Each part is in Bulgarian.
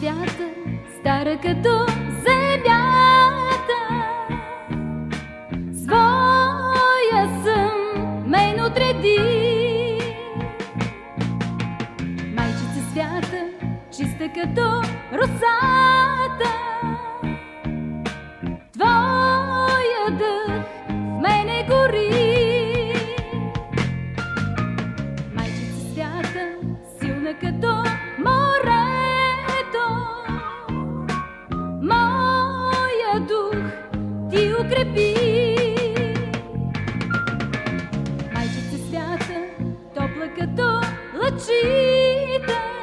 Бяла като земята. Своя съм мен отреди. Майчица свята, чиста като росата baby.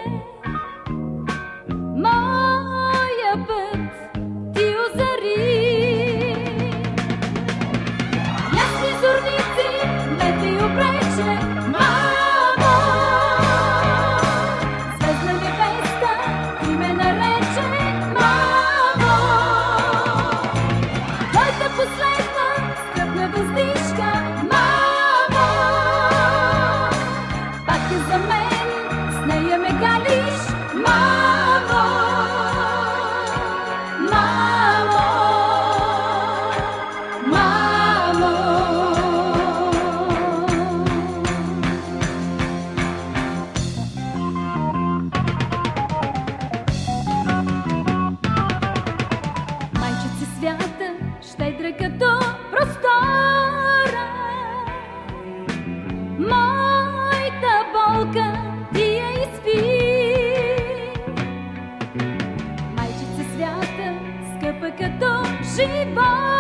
Свята, щедра като простора. Моята болка ти я изпи. Майчица свята, скъпа като живот.